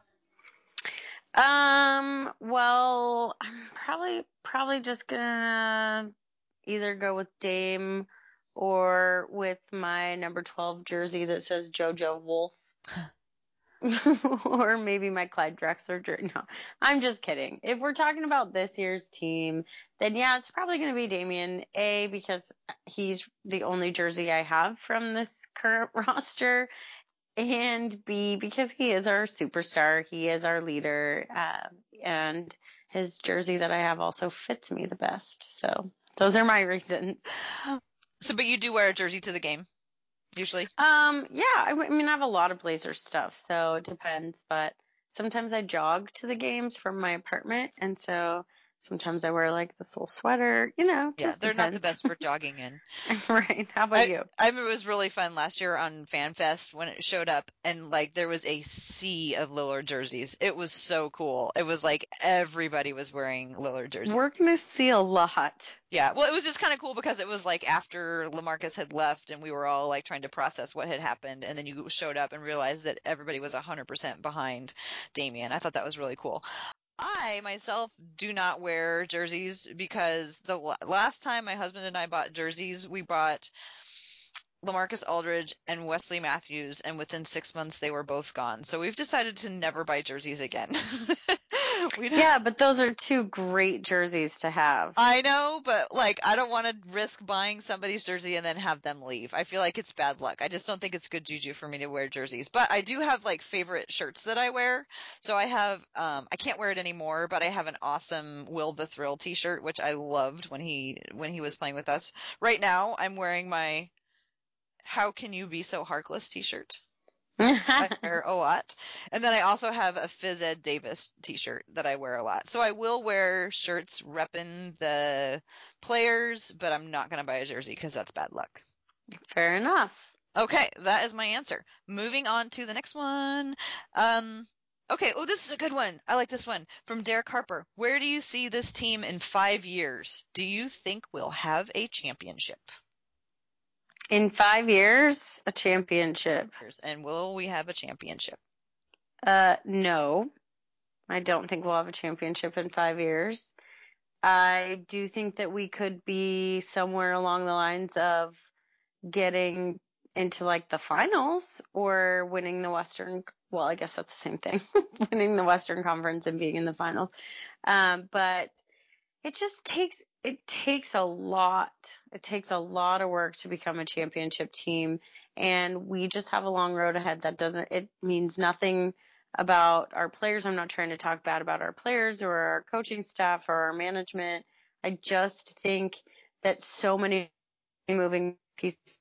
Um. Well, I'm probably probably just gonna either go with Dame or with my number 12 jersey that says JoJo Wolf. (laughs) or maybe my Clyde Drexler jersey. No, I'm just kidding. If we're talking about this year's team, then yeah, it's probably going to be Damian. A, because he's the only jersey I have from this current (laughs) roster. And B, because he is our superstar. He is our leader. Uh, and his jersey that I have also fits me the best. So those are my reasons. (laughs) So, but you do wear a jersey to the game, usually? Um, yeah. I, I mean, I have a lot of Blazer stuff, so it depends. But sometimes I jog to the games from my apartment, and so Sometimes I wear like this little sweater, you know. yeah, they're depends. not the best for (laughs) jogging in. right. How about I, you? I remember it was really fun last year on FanFest when it showed up, and like there was a sea of Lillard jerseys. It was so cool. It was like everybody was wearing Lillard jerseys. We're gonna see a lot. Yeah, well, it was just kind of cool because it was like after Lamarcus had left, and we were all like trying to process what had happened, and then you showed up and realized that everybody was hundred percent behind Damian. I thought that was really cool. I myself do not wear jerseys because the last time my husband and I bought jerseys, we bought Lamarcus Aldridge and Wesley Matthews, and within six months they were both gone. So we've decided to never buy jerseys again. (laughs) (laughs) yeah, but those are two great jerseys to have. I know, but like I don't want to risk buying somebody's jersey and then have them leave. I feel like it's bad luck. I just don't think it's good juju for me to wear jerseys. But I do have like favorite shirts that I wear. So I have um I can't wear it anymore, but I have an awesome Will the Thrill t-shirt which I loved when he when he was playing with us. Right now I'm wearing my how Can You Be So Harkless t shirt. I (laughs) wear a lot. And then I also have a Phys Ed Davis t shirt that I wear a lot. So I will wear shirts repping the players, but I'm not going to buy a jersey because that's bad luck. Fair enough. Okay, that is my answer. Moving on to the next one. Um, okay, oh, this is a good one. I like this one from Derek Harper. Where do you see this team in five years? Do you think we'll have a championship? In five years, a championship. And will we have a championship? Uh, no. I don't think we'll have a championship in five years. I do think that we could be somewhere along the lines of getting into like the finals or winning the Western. Well, I guess that's the same thing. (laughs) winning the Western Conference and being in the finals. Um, but it just takes it takes a lot. It takes a lot of work to become a championship team. And we just have a long road ahead. That doesn't, it means nothing about our players. I'm not trying to talk bad about our players or our coaching staff or our management. I just think that so many moving pieces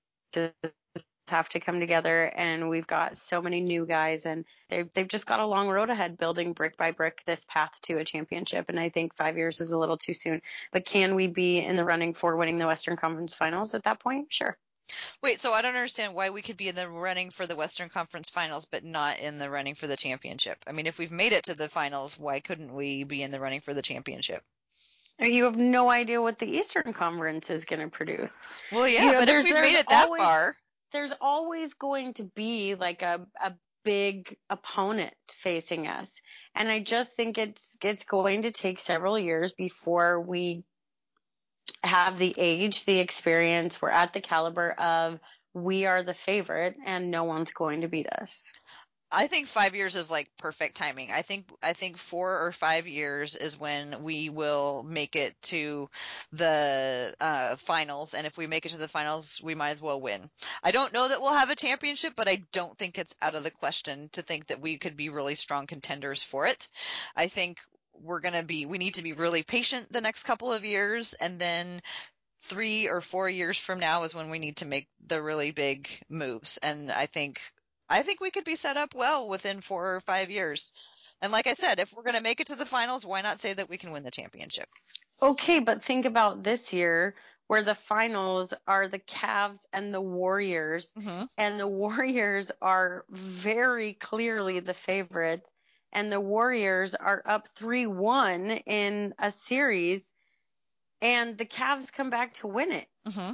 have to come together and we've got so many new guys and they've, they've just got a long road ahead building brick by brick this path to a championship and i think five years is a little too soon. But can we be in the running for winning the western conference finals at that point? Sure. Wait, so I don't understand why we could be in the running for the Western Conference Finals, but not in the running for the championship. I mean, if we've made it to the finals, why couldn't we be in the running for the championship? you have no idea what the eastern conference is going to produce. Well, yeah, You know, but if we've made it that always- far, there's always going to be like a, a big opponent facing us. And I just think it's it's going to take several years before we have the age, the experience, we're at the caliber of we are the favorite and no one's going to beat us. I think five years is like perfect timing. I think I think four or five years is when we will make it to the uh, finals, and if we make it to the finals, we might as well win. I don't know that we'll have a championship, but I don't think it's out of the question to think that we could be really strong contenders for it. I think we're gonna be we need to be really patient the next couple of years, and then three or four years from now is when we need to make the really big moves. And I think I think we could be set up well within four or five years. And like I said, if we're going to make it to the finals, why not say that we can win the championship? Okay, but think about this year where the finals are the Cavs and the Warriors Mm-hmm. and the Warriors are very clearly the favorites, and the Warriors are up 3 1 in a series, and the Cavs come back to win it. Mm-hmm.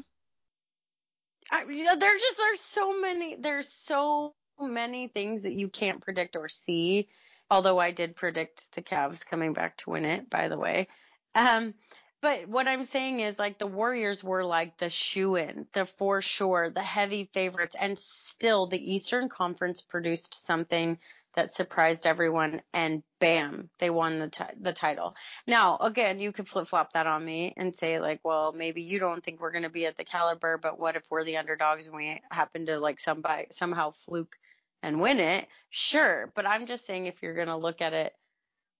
I, you know, there's just, there's so many, there's so many things that you can't predict or see. Although I did predict the Cavs coming back to win it, by the way. Um, but what I'm saying is like the Warriors were like the shoe in, the for sure, the heavy favorites, and still the Eastern Conference produced something that surprised everyone, and bam, they won the ti- the title. Now, again, you could flip flop that on me and say like, well, maybe you don't think we're going to be at the caliber, but what if we're the underdogs and we happen to like somebody somehow fluke and win it? Sure, but I'm just saying if you're going to look at it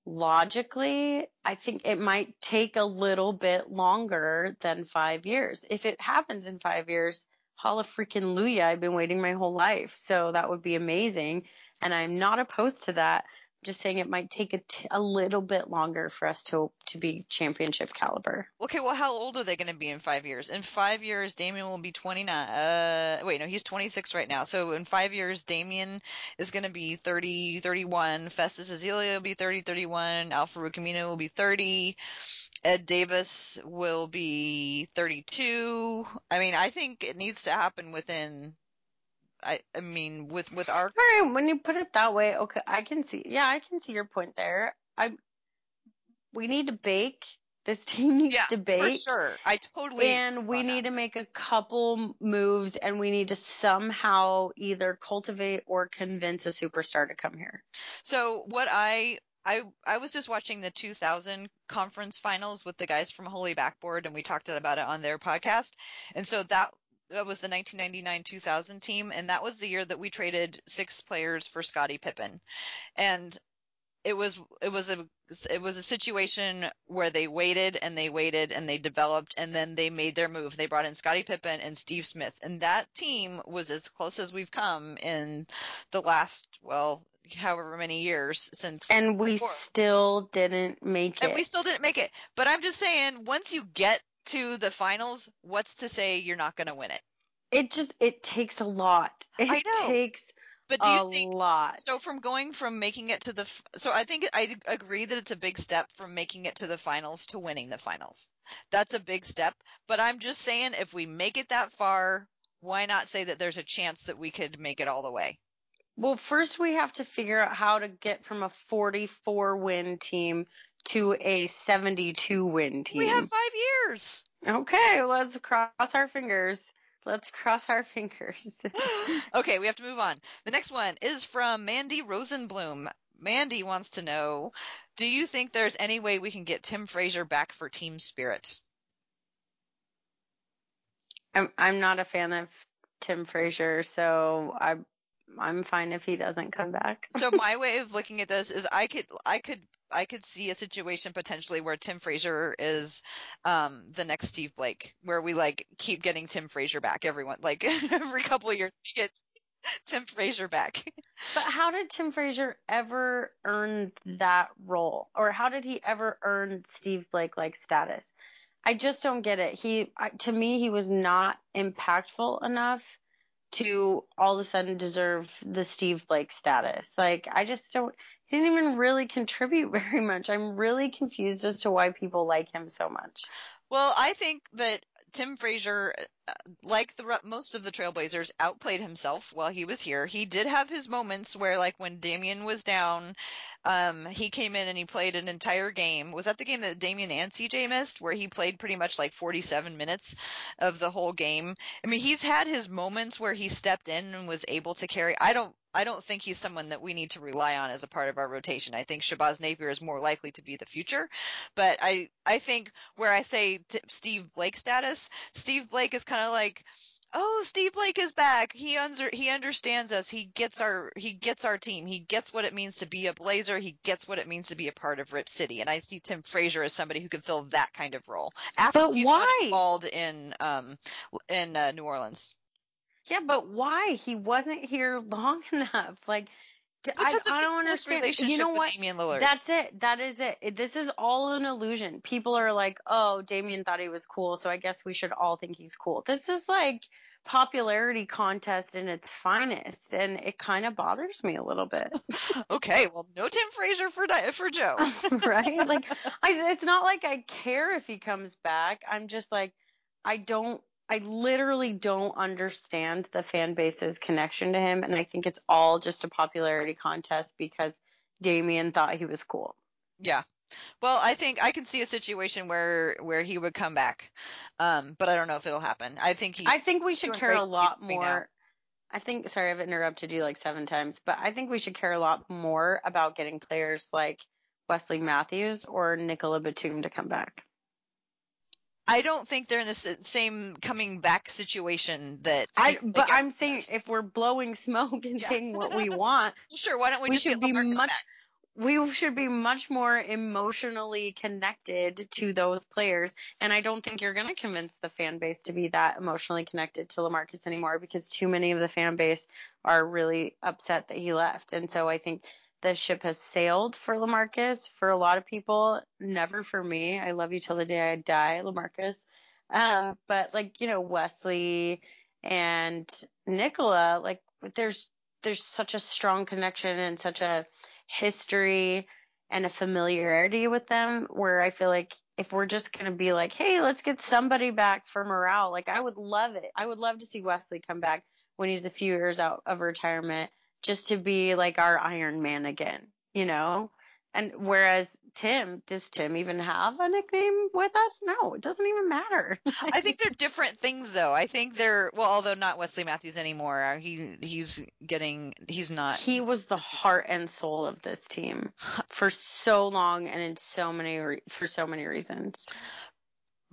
logically, I think it might take a little bit longer than five years. If it happens in five years, holla freaking Luya, I've been waiting my whole life. So that would be amazing. And I'm not opposed to that. Just saying it might take a, t- a little bit longer for us to, to be championship caliber. Okay, well, how old are they going to be in five years? In five years, Damian will be 29. Uh, wait, no, he's 26 right now. So in five years, Damian is going to be 30, 31. Festus Ezeli will be 30, 31. Al-Farouq Aminu will be 30. Ed Davis will be 32. I mean, I think it needs to happen within. I, I mean, with with our All right, when you put it that way, okay, I can see. Yeah, I can see your point there. I we need to bake. This (laughs) team needs yeah, to bake. for sure. I totally. And we need that. to make a couple moves and we need to somehow either cultivate or convince a superstar to come here. So what I I I was just watching the 2000 conference finals with the guys from Holy Backboard, and we talked about it on their podcast. And so that that was the 1999-2000 team, and that was the year that we traded six players for Scottie Pippen. And it was it was a it was a situation where they waited and they waited and they developed and then they made their move. They brought in Scottie Pippen and Steve Smith, and that team was as close as we've come in the last well, however many years since. And we before. still didn't make it and we still didn't make it. But I'm just saying, once you get to the finals, what's to say you're not going to win it? it just it takes a lot. It I know. takes But do a you think lot. So from going from making it to the, so I think I agree that it's a big step from making it to the finals to winning the finals. That's a big step. But I'm just saying, if we make it that far, why not say that there's a chance that we could make it all the way? Well, first we have to figure out how to get from a 44 win team to a 72 win team. We have five years. Okay, let's cross our fingers. Let's cross our fingers. (laughs) okay, we have to move on. The next one is from Mandy Rosenblum. Mandy wants to know, do you think there's any way we can get Tim Frazier back for Team Spirit? I'm I'm not a fan of Tim Frazier, so I I'm fine if he doesn't come back. so my way of looking at this is I could I could I could see a situation potentially where Tim Frazier is um, the next Steve Blake, where we like keep getting Tim Frazier back. Everyone like (laughs) every couple of years we get Tim Frazier back. But how did Tim Frazier ever earn that role, or how did he ever earn Steve Blake like status? I just don't get it. He to me he was not impactful enough to all of a sudden deserve the Steve Blake status. Like I just don't he didn't even really contribute (laughs) very much. I'm really confused as to why people like him so much. Well, I think that Tim Frazier, uh, like the most of the Trailblazers, outplayed himself while he was here. He did have his moments where, like when Damian was down, um, he came in and he played an entire game. Was that the game that Damian and CJ missed, where he played pretty much like 47 minutes of the whole game? I mean, he's had his moments where he stepped in and was able to carry. I don't I don't think he's someone that we need to rely on as a part of our rotation. I think Shabazz Napier is more likely to be the future, but I I think where I say t- Steve Blake status, Steve Blake is kind of like oh steve blake is back. He under he understands us. He gets our he gets our team. He gets what it means to be a blazer. He gets what it means to be a part of rip city. And i see tim frazier as somebody who can fill that kind of role. After but he's why? involved in um in uh, new orleans yeah, but why? He wasn't here long (laughs) enough. Like, because I, of I his don't understand. relationship You know with what? Damian Lillard. That's it. That is it. This is all an illusion. People are like, oh, Damian thought he was cool, so I guess we should all think he's cool. This is like popularity contest in its finest, and it kind of bothers me a little bit. (laughs) okay, well, no Tim Frazier for Di- for Joe, (laughs) right? Like, I, it's not like I care if he comes back. I'm just like, I don't I literally don't understand the fan base's connection to him, and I think it's all just a popularity contest because Damian thought he was cool. Yeah. Well, I think I can see a situation where where he would come back, um, but I don't know if it'll happen. I think he. I think we should care a lot more. Now. I think. Sorry, I've interrupted you like seven times, but I think we should care a lot more about getting players like Wesley Matthews or Nicola Batum to come back. I don't think they're in the same coming back situation that. I, but I'm saying if we're blowing smoke and yeah. saying what we (laughs) want, sure. Why don't we, we just should be much? Back? We should be much more emotionally connected to those players, and I don't think you're going to convince the fan base to be that emotionally connected to Lamarcus anymore because too many of the fan base are really upset that he left, and so I think the ship has sailed for Lamarcus. For a lot of people, never for me. I love you till the day I die, Lamarcus. Um, but like you know Wesley and Nicola, like there's there's such a strong connection and such a history and a familiarity with them where I feel like if we're just going to be like, hey, let's get somebody back for morale, like I would love it. I would love to see Wesley come back when he's a few years out of retirement just to be like our Iron Man again, you know? And whereas Tim, does Tim even have a nickname with us? No, it doesn't even matter. (laughs) I think they're different things though. I think they're well, although not Wesley Matthews anymore. Uh, he he's getting he's not. He was the heart and soul of this team (sighs) for so long and in so many re- for so many reasons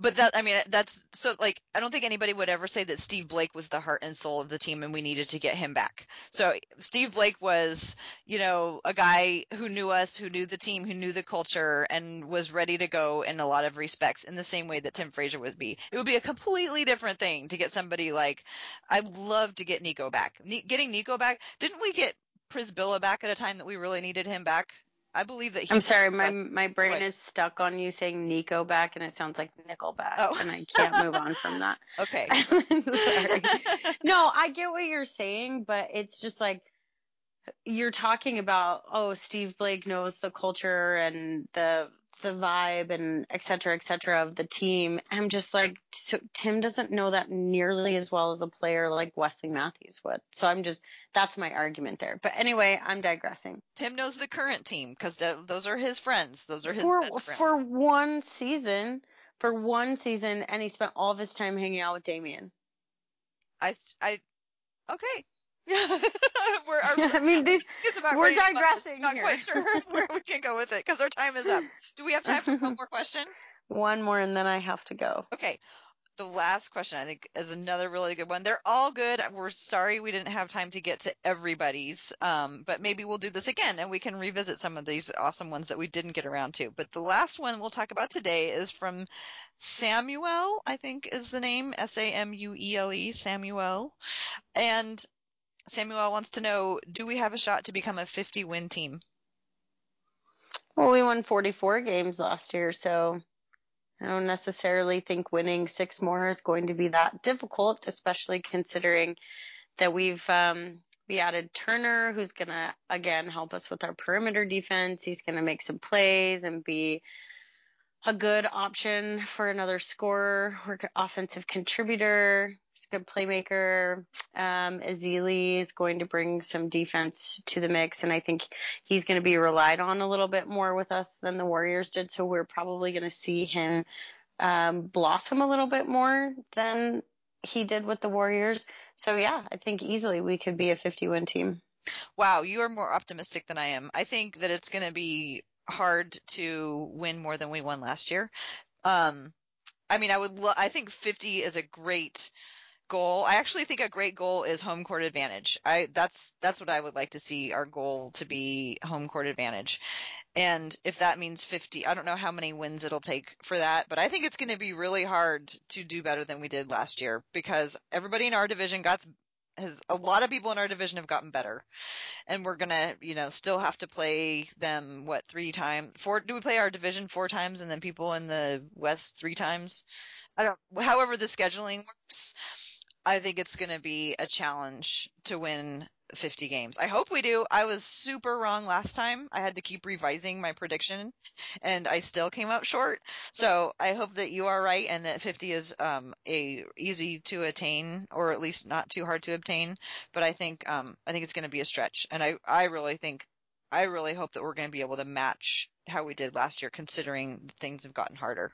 but that I mean that's so like I don't think anybody would ever say that Steve Blake was the heart and soul of the team and we needed to get him back. So Steve Blake was, you know, a guy who knew us, who knew the team, who knew the culture and was ready to go in a lot of respects in the same way that Tim Frazier would be. It would be a completely different thing to get somebody like I'd love to get Nico back. getting Nico back, didn't we get Przybilla back at a time that we really needed him back? I believe that. I'm sorry, my my brain is stuck on you saying Nico back, and it sounds like Nickelback, oh. and I can't move on from that. (laughs) Okay, (laughs) sorry. (laughs) no, I get what you're saying, but it's just like you're talking about. Oh, Steve Blake knows the culture and the the vibe and et cetera, et cetera of the team. I'm just like, so Tim doesn't know that nearly as well as a player like Wesley Matthews would. So I'm just, that's my argument there. But anyway, I'm digressing. Tim knows the current team because those are his friends. Those are his for, best friends. For one season, for one season, and he spent all of his time hanging out with Damian. I, I, okay. (laughs) we're, I mean, this, about we're digressing. Not quite sure (laughs) where we can go with it because our time is up. Do we have time for one (laughs) more question? One more, and then I have to go. Okay. the last question I think is another really good one. They're all good. We're sorry we didn't have time to get to everybody's, um, but maybe we'll do this again and we can revisit some of these awesome ones that we didn't get around to. But the last one we'll talk about today is from Samuel, I think is the name, S A M U E L E, Samuel. And Samuel wants to know, do we have a shot to become a 50 win team? Well, we won 44 games last year, so I don't necessarily think winning six more is going to be that difficult, especially considering that we've um, we added Turner, who's gonna again help us with our perimeter defense. He's gonna make some plays and be a good option for another scorer or offensive contributor. A good playmaker. Um, Ezeli is going to bring some defense to the mix, and I think he's going to be relied on a little bit more with us than the Warriors did. So we're probably going to see him um, blossom a little bit more than he did with the Warriors. So yeah, I think easily we could be a 50 win team. Wow, you are more optimistic than I am. I think that it's going to be hard to win more than we won last year. Um, I mean, I would, lo- I think 50 is a great goal. I actually think a great goal is home court advantage. I, that's, that's what I would like to see our goal to be home court advantage. And if that means 50, I don't know how many wins it'll take for that, but I think it's going to be really hard to do better than we did last year because everybody in our division got has a lot of people in our division have gotten better and we're gonna you know still have to play them what three times four do we play our division four times and then people in the west three times i don't however the scheduling works i think it's gonna be a challenge to win 50 games. I hope we do. I was super wrong last time. I had to keep revising my prediction and I still came up short. So I hope that you are right and that 50 is um, a easy to attain or at least not too hard to obtain. But I think um, I think it's going to be a stretch and I I really think I really hope that we're going to be able to match how we did last year considering things have gotten harder.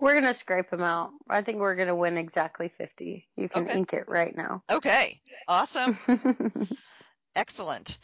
We're going to scrape them out. I think we're going to win exactly 50. You can Okay. ink it right now. Okay. Awesome. (laughs) Excellent.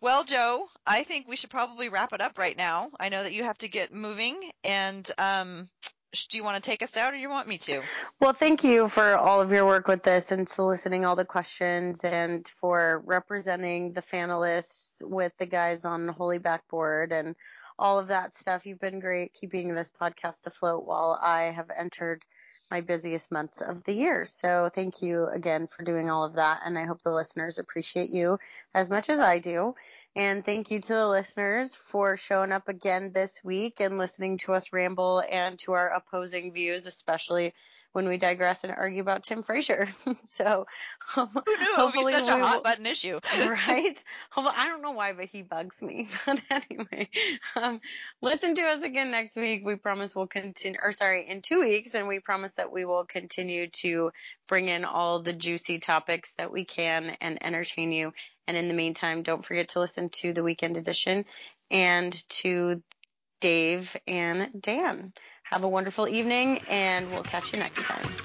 Well, Joe, I think we should probably wrap it up right now. I know that you have to get moving, and um, sh- do you want to take us out, or you want me to? well, thank you for all of your work with this and soliciting all the questions and for representing the finalists with the guys on Holy Backboard and all of that stuff. You've been great keeping this podcast afloat while I have entered my busiest months of the year. So thank you again for doing all of that. And I hope the listeners appreciate you as much as I do. And thank you to the listeners for showing up again this week and listening to us ramble and to our opposing views, especially when we digress and argue about Tim Frazier. (laughs) so Who knew it would be such a hot will- button issue? (laughs) right? I don't know why, but he bugs me. (laughs) But anyway, um, listen to us again next week. We promise we'll continue, or sorry, in two weeks, and we promise that we will continue to bring in all the juicy topics that we can and entertain you. And in the meantime, don't forget to listen to the weekend edition and to Dave and Dan. Have a wonderful evening, and we'll catch you next time.